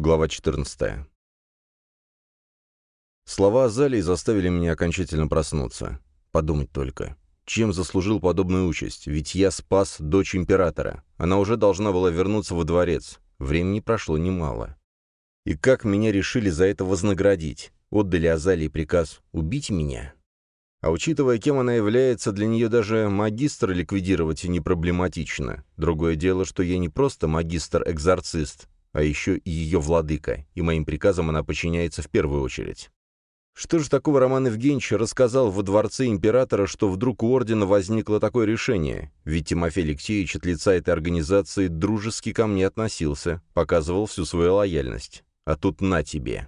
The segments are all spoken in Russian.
Глава 14. Слова Азалии заставили меня окончательно проснуться. Подумать только. Чем заслужил подобную участь? Ведь я спас дочь императора. Она уже должна была вернуться во дворец. Времени прошло немало. И как меня решили за это вознаградить? Отдали Азалии приказ «убить меня»? А учитывая, кем она является, для нее даже магистр ликвидировать не проблематично. Другое дело, что я не просто магистр-экзорцист, а еще и ее владыка, и моим приказам она подчиняется в первую очередь. Что же такого Роман Евгеньевич рассказал во дворце императора, что вдруг у ордена возникло такое решение? Ведь Тимофей Алексеевич от лица этой организации дружески ко мне относился, показывал всю свою лояльность. А тут на тебе.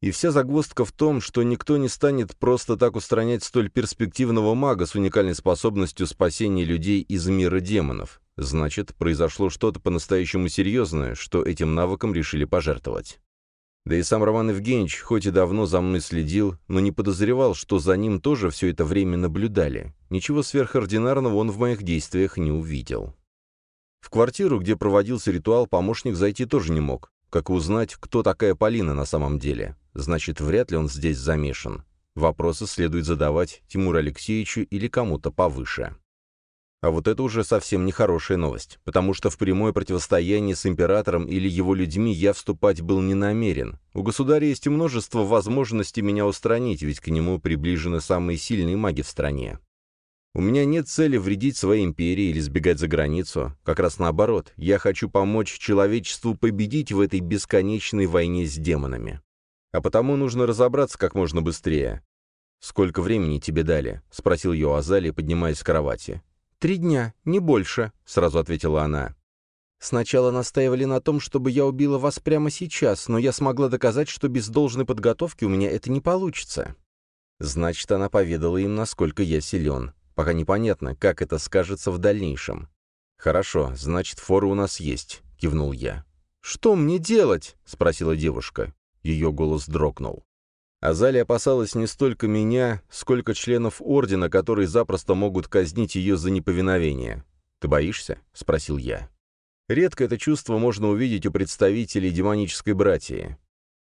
И вся загвоздка в том, что никто не станет просто так устранять столь перспективного мага с уникальной способностью спасения людей из мира демонов. Значит, произошло что-то по-настоящему серьезное, что этим навыком решили пожертвовать. Да и сам Роман Евгеньевич, хоть и давно за мной следил, но не подозревал, что за ним тоже все это время наблюдали. Ничего сверхординарного он в моих действиях не увидел. В квартиру, где проводился ритуал, помощник зайти тоже не мог. Как узнать, кто такая Полина на самом деле? Значит, вряд ли он здесь замешан. Вопросы следует задавать Тимуру Алексеевичу или кому-то повыше. А вот это уже совсем нехорошая новость, потому что в прямое противостояние с императором или его людьми я вступать был не намерен. У государя есть множество возможностей меня устранить, ведь к нему приближены самые сильные маги в стране. У меня нет цели вредить своей империи или сбегать за границу. Как раз наоборот, я хочу помочь человечеству победить в этой бесконечной войне с демонами. А потому нужно разобраться как можно быстрее. «Сколько времени тебе дали?» — спросил ее Азали, поднимаясь с кровати. «Три дня, не больше», — сразу ответила она. «Сначала настаивали на том, чтобы я убила вас прямо сейчас, но я смогла доказать, что без должной подготовки у меня это не получится». Значит, она поведала им, насколько я силен. Пока непонятно, как это скажется в дальнейшем. «Хорошо, значит, форы у нас есть», — кивнул я. «Что мне делать?» — спросила девушка. Ее голос дрогнул. Азалия опасалась не столько меня, сколько членов Ордена, которые запросто могут казнить ее за неповиновение. «Ты боишься?» — спросил я. Редко это чувство можно увидеть у представителей демонической братьи.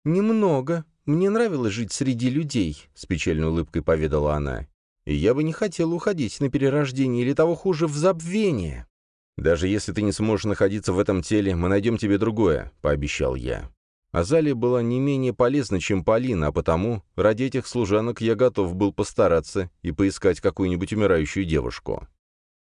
«Немного. Мне нравилось жить среди людей», — с печальной улыбкой поведала она. «И я бы не хотела уходить на перерождение или того хуже, в забвение». «Даже если ты не сможешь находиться в этом теле, мы найдем тебе другое», — пообещал я. Азалия была не менее полезна, чем Полина, а потому ради этих служанок я готов был постараться и поискать какую-нибудь умирающую девушку.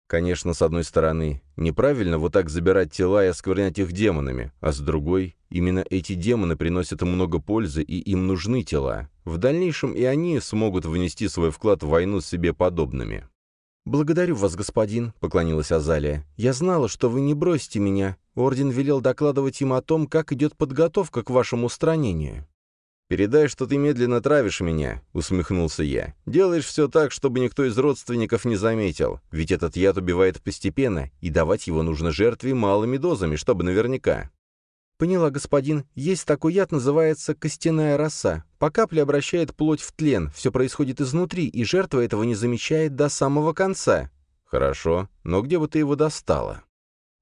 Конечно, с одной стороны, неправильно вот так забирать тела и осквернять их демонами, а с другой, именно эти демоны приносят много пользы и им нужны тела. В дальнейшем и они смогут внести свой вклад в войну с себе подобными. «Благодарю вас, господин», — поклонилась Азалия. «Я знала, что вы не бросите меня. Орден велел докладывать им о том, как идет подготовка к вашему устранению». «Передай, что ты медленно травишь меня», — усмехнулся я. «Делаешь все так, чтобы никто из родственников не заметил, ведь этот яд убивает постепенно, и давать его нужно жертве малыми дозами, чтобы наверняка». «Поняла, господин. Есть такой яд, называется костяная роса. По капле обращает плоть в тлен, все происходит изнутри, и жертва этого не замечает до самого конца». «Хорошо, но где бы ты его достала?»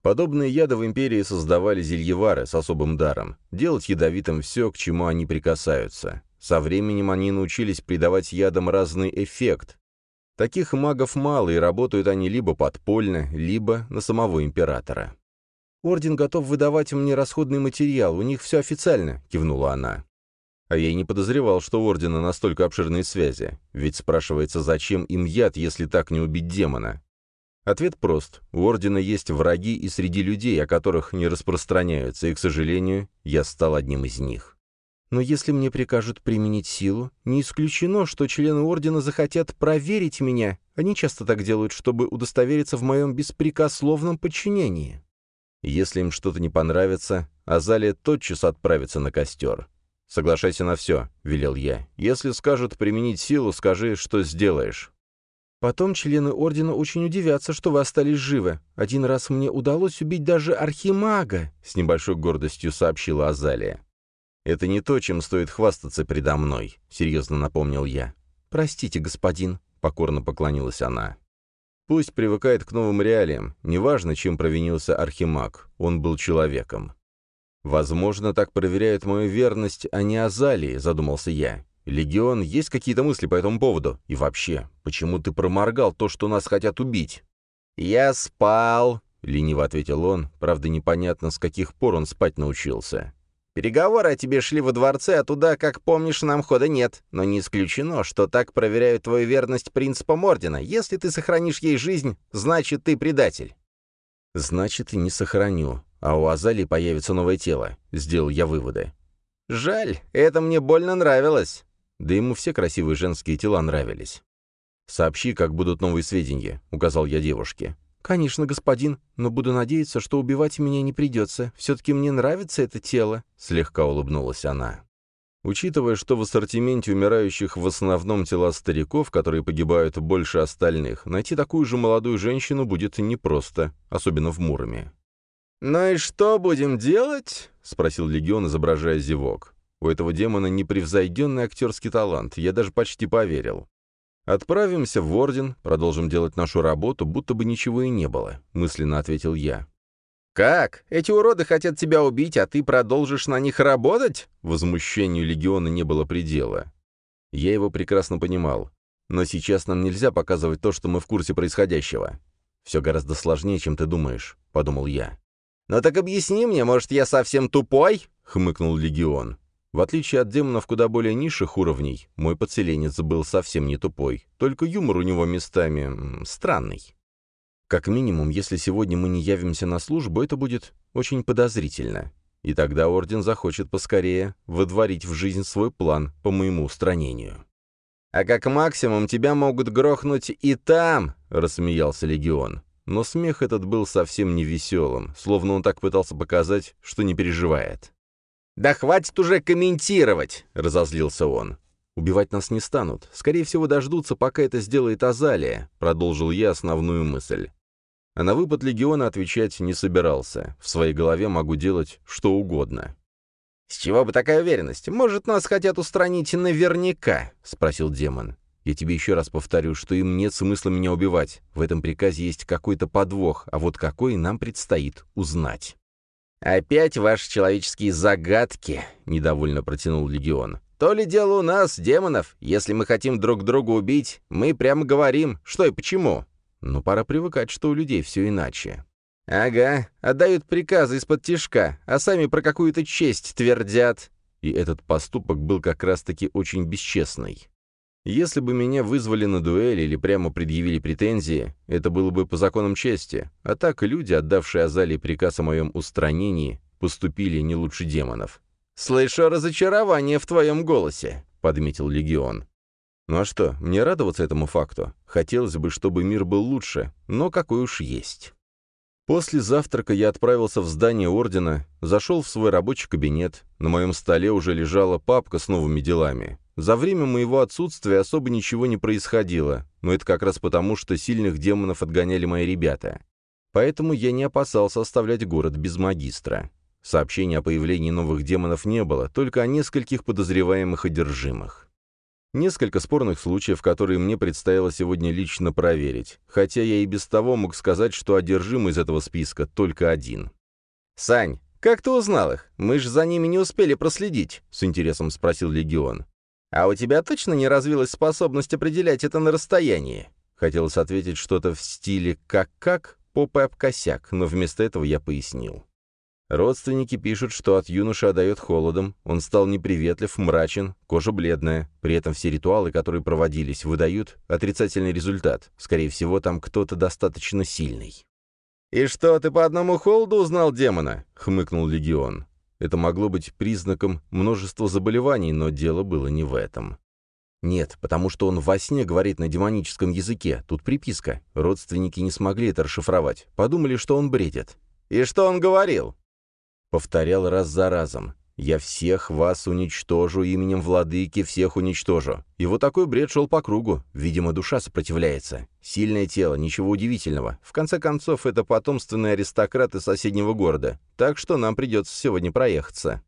Подобные яды в империи создавали зельевары с особым даром, делать ядовитым все, к чему они прикасаются. Со временем они научились придавать ядам разный эффект. Таких магов мало, и работают они либо подпольно, либо на самого императора. «Орден готов выдавать мне расходный материал, у них все официально», — кивнула она. А я и не подозревал, что у Ордена настолько обширные связи. Ведь спрашивается, зачем им яд, если так не убить демона? Ответ прост. У Ордена есть враги и среди людей, о которых не распространяются, и, к сожалению, я стал одним из них. Но если мне прикажут применить силу, не исключено, что члены Ордена захотят проверить меня. Они часто так делают, чтобы удостовериться в моем беспрекословном подчинении. Если им что-то не понравится, Азалия тотчас отправится на костер. «Соглашайся на все», — велел я. «Если скажут применить силу, скажи, что сделаешь». Потом члены Ордена очень удивятся, что вы остались живы. Один раз мне удалось убить даже Архимага», — с небольшой гордостью сообщила Азалия. «Это не то, чем стоит хвастаться предо мной», — серьезно напомнил я. «Простите, господин», — покорно поклонилась она. Пусть привыкает к новым реалиям, неважно, чем провинился Архимаг, он был человеком. «Возможно, так проверяют мою верность, а не Азалии», — задумался я. «Легион, есть какие-то мысли по этому поводу? И вообще, почему ты проморгал то, что нас хотят убить?» «Я спал», — лениво ответил он, правда, непонятно, с каких пор он спать научился. «Переговоры о тебе шли во дворце, а туда, как помнишь, нам хода нет. Но не исключено, что так проверяют твою верность принципам Ордена. Если ты сохранишь ей жизнь, значит, ты предатель». «Значит, не сохраню а у Азали появится новое тело», — сделал я выводы. «Жаль, это мне больно нравилось». Да ему все красивые женские тела нравились. «Сообщи, как будут новые сведения», — указал я девушке. «Конечно, господин, но буду надеяться, что убивать меня не придется. Все-таки мне нравится это тело», — слегка улыбнулась она. Учитывая, что в ассортименте умирающих в основном тела стариков, которые погибают больше остальных, найти такую же молодую женщину будет непросто, особенно в Муроме. «Ну и что будем делать?» — спросил Легион, изображая зевок. У этого демона непревзойденный актерский талант, я даже почти поверил. «Отправимся в Орден, продолжим делать нашу работу, будто бы ничего и не было», — мысленно ответил я. «Как? Эти уроды хотят тебя убить, а ты продолжишь на них работать?» Возмущению Легиона не было предела. Я его прекрасно понимал. Но сейчас нам нельзя показывать то, что мы в курсе происходящего. «Все гораздо сложнее, чем ты думаешь», — подумал я. «Ну так объясни мне, может, я совсем тупой?» — хмыкнул Легион. В отличие от демонов куда более низших уровней, мой подселенец был совсем не тупой, только юмор у него местами странный. Как минимум, если сегодня мы не явимся на службу, это будет очень подозрительно. И тогда Орден захочет поскорее выдворить в жизнь свой план по моему устранению. «А как максимум тебя могут грохнуть и там!» — рассмеялся Легион. Но смех этот был совсем не веселым, словно он так пытался показать, что не переживает. «Да хватит уже комментировать!» — разозлился он. «Убивать нас не станут. Скорее всего, дождутся, пока это сделает Азалия», — продолжил я основную мысль. А на выпад легиона отвечать не собирался. В своей голове могу делать что угодно. «С чего бы такая уверенность? Может, нас хотят устранить наверняка?» — спросил демон. Я тебе еще раз повторю, что им нет смысла меня убивать. В этом приказе есть какой-то подвох, а вот какой нам предстоит узнать». «Опять ваши человеческие загадки», — недовольно протянул Легион. «То ли дело у нас, демонов. Если мы хотим друг друга убить, мы прямо говорим, что и почему». «Ну, пора привыкать, что у людей все иначе». «Ага, отдают приказы из-под тишка, а сами про какую-то честь твердят». И этот поступок был как раз-таки очень бесчестный. Если бы меня вызвали на дуэль или прямо предъявили претензии, это было бы по законам чести, а так люди, отдавшие Азалии приказ о моем устранении, поступили не лучше демонов. «Слышу разочарование в твоем голосе», — подметил Легион. «Ну а что, мне радоваться этому факту? Хотелось бы, чтобы мир был лучше, но какой уж есть». После завтрака я отправился в здание ордена, зашел в свой рабочий кабинет. На моем столе уже лежала папка с новыми делами. За время моего отсутствия особо ничего не происходило, но это как раз потому, что сильных демонов отгоняли мои ребята. Поэтому я не опасался оставлять город без магистра. Сообщений о появлении новых демонов не было, только о нескольких подозреваемых одержимых. Несколько спорных случаев, которые мне предстояло сегодня лично проверить, хотя я и без того мог сказать, что одержимый из этого списка только один. «Сань, как ты узнал их? Мы же за ними не успели проследить», — с интересом спросил Легион. «А у тебя точно не развилась способность определять это на расстоянии?» Хотелось ответить что-то в стиле «как-как», попой об косяк, но вместо этого я пояснил. Родственники пишут, что от юноши отдает холодом, он стал неприветлив, мрачен, кожа бледная. При этом все ритуалы, которые проводились, выдают отрицательный результат. Скорее всего, там кто-то достаточно сильный. «И что, ты по одному холоду узнал демона?» — хмыкнул Легион. Это могло быть признаком множества заболеваний, но дело было не в этом. Нет, потому что он во сне говорит на демоническом языке. Тут приписка. Родственники не смогли это расшифровать. Подумали, что он бредит. «И что он говорил?» Повторял раз за разом. «Я всех вас уничтожу, именем владыки всех уничтожу». И вот такой бред шел по кругу. Видимо, душа сопротивляется. Сильное тело, ничего удивительного. В конце концов, это потомственные аристократы соседнего города. Так что нам придется сегодня проехаться.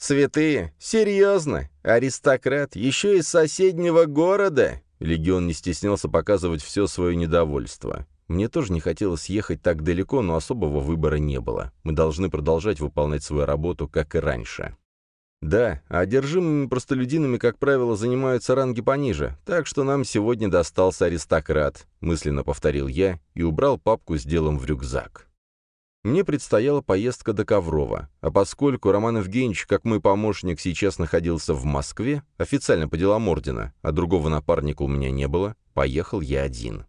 «Святые? Серьезно? Аристократ? Еще из соседнего города?» Легион не стеснялся показывать все свое недовольство. Мне тоже не хотелось ехать так далеко, но особого выбора не было. Мы должны продолжать выполнять свою работу, как и раньше. Да, одержимыми простолюдинами, как правило, занимаются ранги пониже, так что нам сегодня достался аристократ, мысленно повторил я и убрал папку с делом в рюкзак. Мне предстояла поездка до Коврова, а поскольку Роман Евгеньевич, как мой помощник, сейчас находился в Москве, официально по делам ордена, а другого напарника у меня не было, поехал я один.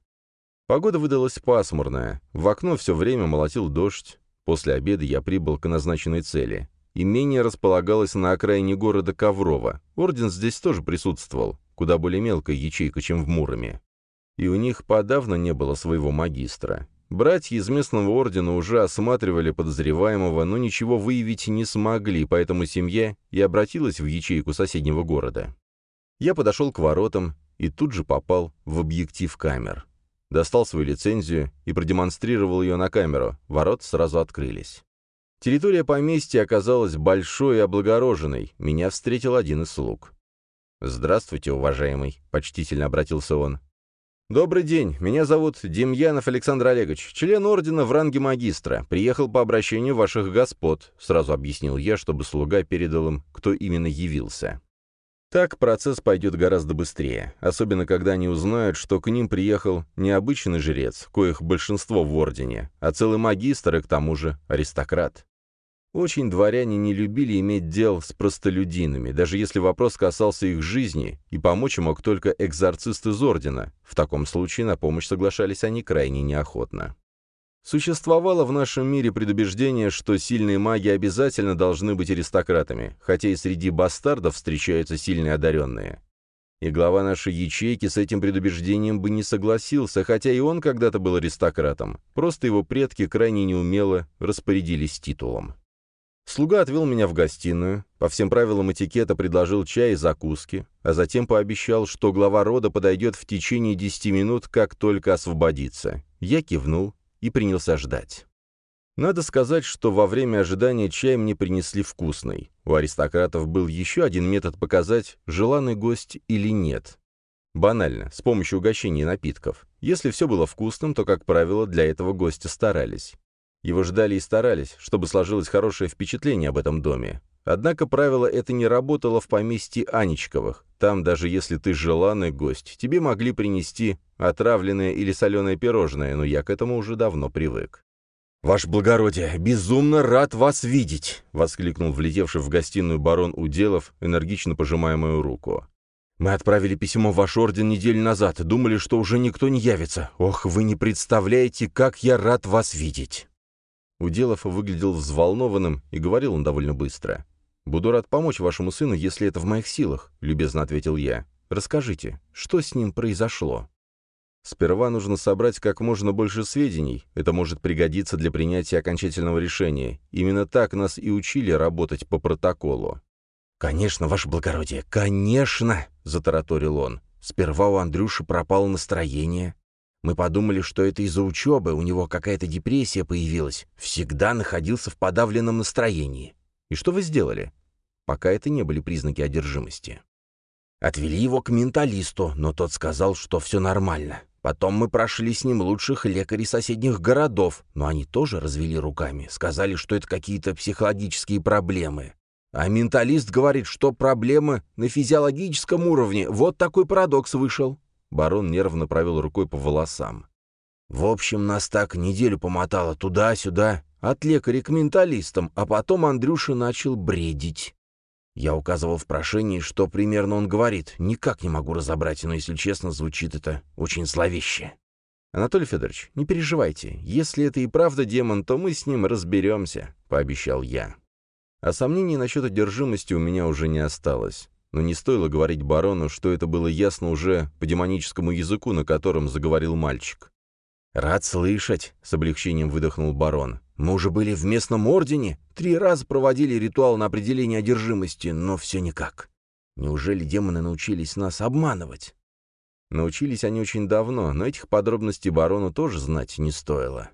Погода выдалась пасмурная, в окно все время молотил дождь. После обеда я прибыл к назначенной цели. Имение располагалось на окраине города Коврова. Орден здесь тоже присутствовал, куда более мелкая ячейка, чем в Муроме. И у них подавно не было своего магистра. Братья из местного ордена уже осматривали подозреваемого, но ничего выявить не смогли, поэтому семья и обратилась в ячейку соседнего города. Я подошел к воротам и тут же попал в объектив камер. Достал свою лицензию и продемонстрировал ее на камеру. Ворот сразу открылись. Территория поместья оказалась большой и облагороженной. Меня встретил один из слуг. «Здравствуйте, уважаемый», — почтительно обратился он. «Добрый день. Меня зовут Демьянов Александр Олегович, член ордена в ранге магистра. Приехал по обращению ваших господ», — сразу объяснил я, чтобы слуга передал им, кто именно явился. Так процесс пойдет гораздо быстрее, особенно когда они узнают, что к ним приехал не обычный жрец, коих большинство в ордене, а целый магистр и к тому же аристократ. Очень дворяне не любили иметь дел с простолюдинами, даже если вопрос касался их жизни, и помочь мог только экзорцист из ордена. В таком случае на помощь соглашались они крайне неохотно. Существовало в нашем мире предубеждение, что сильные маги обязательно должны быть аристократами, хотя и среди бастардов встречаются сильные одаренные. И глава нашей ячейки с этим предубеждением бы не согласился, хотя и он когда-то был аристократом, просто его предки крайне неумело распорядились титулом. Слуга отвел меня в гостиную, по всем правилам этикета предложил чай и закуски, а затем пообещал, что глава рода подойдет в течение десяти минут, как только освободится. Я кивнул и принялся ждать. Надо сказать, что во время ожидания чай мне принесли вкусный. У аристократов был еще один метод показать, желанный гость или нет. Банально, с помощью угощений и напитков. Если все было вкусным, то, как правило, для этого гостя старались. Его ждали и старались, чтобы сложилось хорошее впечатление об этом доме. Однако правило это не работало в поместье Анечковых. Там, даже если ты желанный гость, тебе могли принести отравленное или соленое пирожное, но я к этому уже давно привык. «Ваше благородие, безумно рад вас видеть!» — воскликнул влетевший в гостиную барон Уделов, энергично пожимая мою руку. «Мы отправили письмо в ваш орден неделю назад, думали, что уже никто не явится. Ох, вы не представляете, как я рад вас видеть!» Уделов выглядел взволнованным, и говорил он довольно быстро. «Буду рад помочь вашему сыну, если это в моих силах», — любезно ответил я. «Расскажите, что с ним произошло?» «Сперва нужно собрать как можно больше сведений. Это может пригодиться для принятия окончательного решения. Именно так нас и учили работать по протоколу». «Конечно, ваше благородие, конечно!» — затараторил он. «Сперва у Андрюши пропало настроение, мы подумали, что это из-за учебы, у него какая-то депрессия появилась. Всегда находился в подавленном настроении. И что вы сделали? Пока это не были признаки одержимости. Отвели его к менталисту, но тот сказал, что все нормально. Потом мы прошли с ним лучших лекарей соседних городов, но они тоже развели руками, сказали, что это какие-то психологические проблемы. А менталист говорит, что проблемы на физиологическом уровне. Вот такой парадокс вышел. Барон нервно провел рукой по волосам. «В общем, нас так неделю помотало туда-сюда, от лекаря к менталистам, а потом Андрюша начал бредить. Я указывал в прошении, что примерно он говорит. Никак не могу разобрать, но, если честно, звучит это очень зловеще. «Анатолий Федорович, не переживайте. Если это и правда демон, то мы с ним разберемся», — пообещал я. А сомнений насчет одержимости у меня уже не осталось но не стоило говорить барону, что это было ясно уже по демоническому языку, на котором заговорил мальчик. «Рад слышать», — с облегчением выдохнул барон. «Мы уже были в местном ордене, три раза проводили ритуал на определение одержимости, но все никак. Неужели демоны научились нас обманывать?» Научились они очень давно, но этих подробностей барону тоже знать не стоило.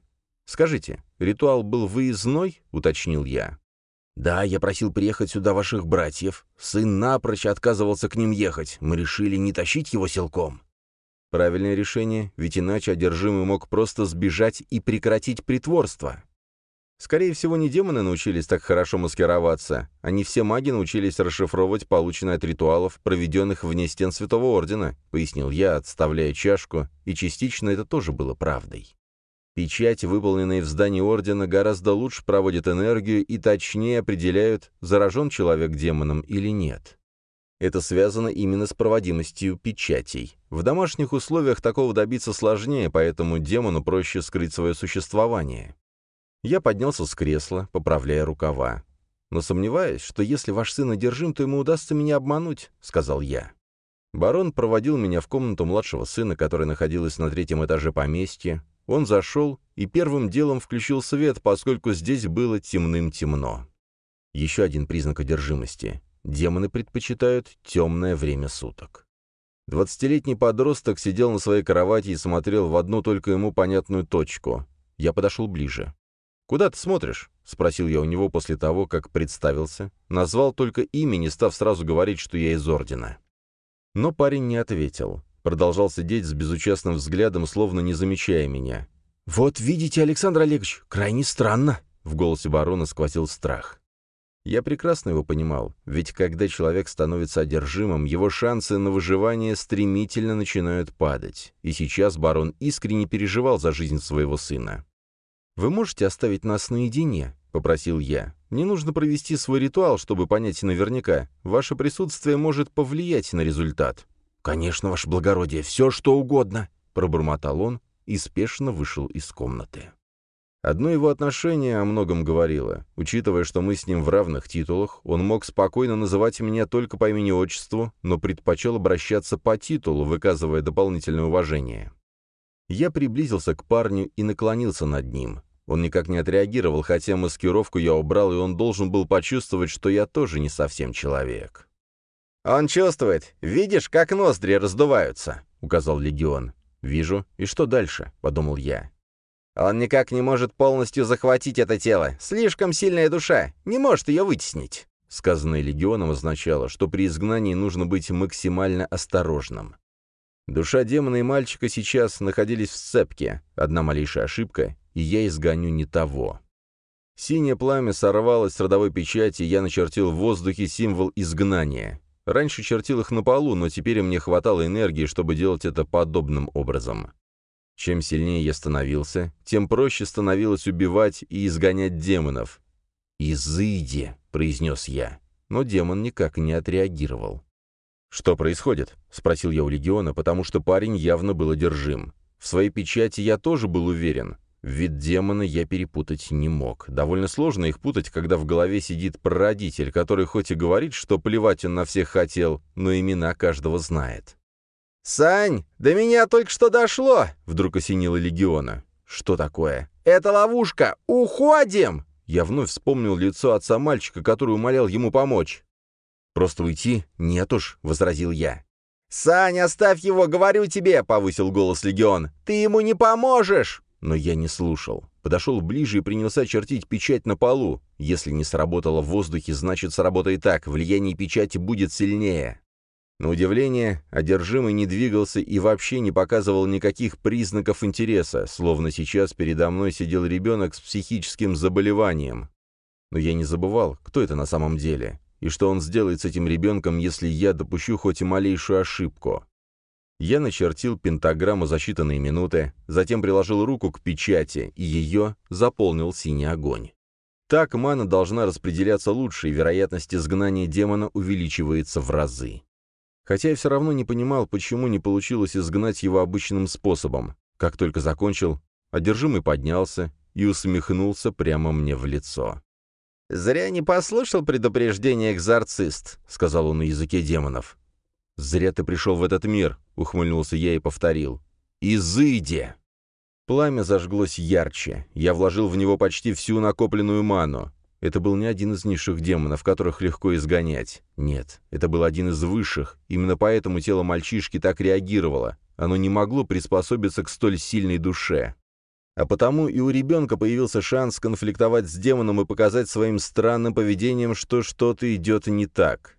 «Скажите, ритуал был выездной?» — уточнил я. «Да, я просил приехать сюда ваших братьев. Сын напрочь отказывался к ним ехать. Мы решили не тащить его силком». Правильное решение, ведь иначе одержимый мог просто сбежать и прекратить притворство. Скорее всего, не демоны научились так хорошо маскироваться, они все маги научились расшифровывать полученное от ритуалов, проведенных вне стен Святого Ордена, пояснил я, отставляя чашку, и частично это тоже было правдой. Печати, выполненные в здании Ордена, гораздо лучше проводят энергию и точнее определяют, заражен человек демоном или нет. Это связано именно с проводимостью печатей. В домашних условиях такого добиться сложнее, поэтому демону проще скрыть свое существование. Я поднялся с кресла, поправляя рукава. «Но сомневаюсь, что если ваш сын одержим, то ему удастся меня обмануть», — сказал я. Барон проводил меня в комнату младшего сына, которая находилась на третьем этаже поместья. Он зашел и первым делом включил свет, поскольку здесь было темным-темно. Еще один признак одержимости. Демоны предпочитают темное время суток. Двадцатилетний подросток сидел на своей кровати и смотрел в одну только ему понятную точку. Я подошел ближе. «Куда ты смотришь?» — спросил я у него после того, как представился. Назвал только имя, не став сразу говорить, что я из Ордена. Но парень не ответил. Продолжал сидеть с безучастным взглядом, словно не замечая меня. «Вот видите, Александр Олегович, крайне странно!» В голосе барона сквозил страх. Я прекрасно его понимал, ведь когда человек становится одержимым, его шансы на выживание стремительно начинают падать, и сейчас барон искренне переживал за жизнь своего сына. «Вы можете оставить нас наедине?» — попросил я. «Мне нужно провести свой ритуал, чтобы понять наверняка. Ваше присутствие может повлиять на результат». «Конечно, ваше благородие, все что угодно!» — пробормотал он и спешно вышел из комнаты. Одно его отношение о многом говорило. Учитывая, что мы с ним в равных титулах, он мог спокойно называть меня только по имени-отчеству, но предпочел обращаться по титулу, выказывая дополнительное уважение. Я приблизился к парню и наклонился над ним. Он никак не отреагировал, хотя маскировку я убрал, и он должен был почувствовать, что я тоже не совсем человек. «Он чувствует. Видишь, как ноздри раздуваются», — указал Легион. «Вижу. И что дальше?» — подумал я. «Он никак не может полностью захватить это тело. Слишком сильная душа. Не может ее вытеснить». Сказанное Легионом означало, что при изгнании нужно быть максимально осторожным. Душа демона и мальчика сейчас находились в сцепке. Одна малейшая ошибка, и я изгоню не того. Синее пламя сорвалось с родовой печати, и я начертил в воздухе символ изгнания. Раньше чертил их на полу, но теперь мне хватало энергии, чтобы делать это подобным образом. Чем сильнее я становился, тем проще становилось убивать и изгонять демонов. «Изыди», — произнес я, но демон никак не отреагировал. «Что происходит?» — спросил я у Легиона, потому что парень явно был одержим. В своей печати я тоже был уверен. Вид демона я перепутать не мог. Довольно сложно их путать, когда в голове сидит прародитель, который хоть и говорит, что плевать он на всех хотел, но имена каждого знает. «Сань, до меня только что дошло!» — вдруг осенило Легиона. «Что такое?» «Это ловушка! Уходим!» Я вновь вспомнил лицо отца мальчика, который умолял ему помочь. «Просто уйти? Нет уж», — возразил я. «Сань, оставь его, говорю тебе!» — повысил голос Легион. «Ты ему не поможешь!» Но я не слушал. Подошел ближе и принялся чертить печать на полу. Если не сработало в воздухе, значит сработает так. Влияние печати будет сильнее. На удивление, одержимый не двигался и вообще не показывал никаких признаков интереса, словно сейчас передо мной сидел ребенок с психическим заболеванием. Но я не забывал, кто это на самом деле, и что он сделает с этим ребенком, если я допущу хоть и малейшую ошибку. Я начертил пентаграмму за считанные минуты, затем приложил руку к печати, и ее заполнил синий огонь. Так мана должна распределяться лучше, и вероятность изгнания демона увеличивается в разы. Хотя я все равно не понимал, почему не получилось изгнать его обычным способом. Как только закончил, одержимый поднялся и усмехнулся прямо мне в лицо. «Зря не послушал предупреждение экзорцист», — сказал он на языке демонов. «Зря ты пришел в этот мир», — ухмыльнулся я и повторил. «Изыди!» Пламя зажглось ярче. Я вложил в него почти всю накопленную ману. Это был не один из низших демонов, которых легко изгонять. Нет, это был один из высших. Именно поэтому тело мальчишки так реагировало. Оно не могло приспособиться к столь сильной душе. А потому и у ребенка появился шанс конфликтовать с демоном и показать своим странным поведением, что что-то идет не так.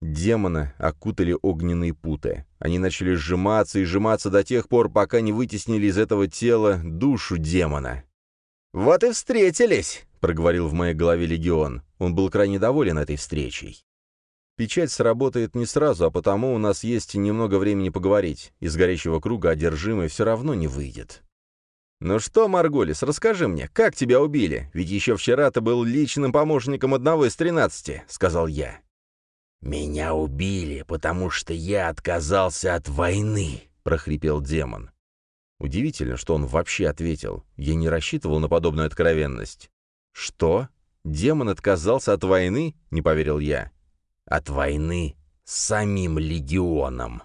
Демона окутали огненные путы. Они начали сжиматься и сжиматься до тех пор, пока не вытеснили из этого тела душу демона. «Вот и встретились!» — проговорил в моей голове легион. Он был крайне доволен этой встречей. Печать сработает не сразу, а потому у нас есть немного времени поговорить. Из горящего круга одержимый все равно не выйдет. «Ну что, Марголис, расскажи мне, как тебя убили? Ведь еще вчера ты был личным помощником одного из тринадцати», — сказал я. «Меня убили, потому что я отказался от войны», — прохрипел демон. Удивительно, что он вообще ответил. Я не рассчитывал на подобную откровенность. «Что? Демон отказался от войны?» — не поверил я. «От войны с самим легионом».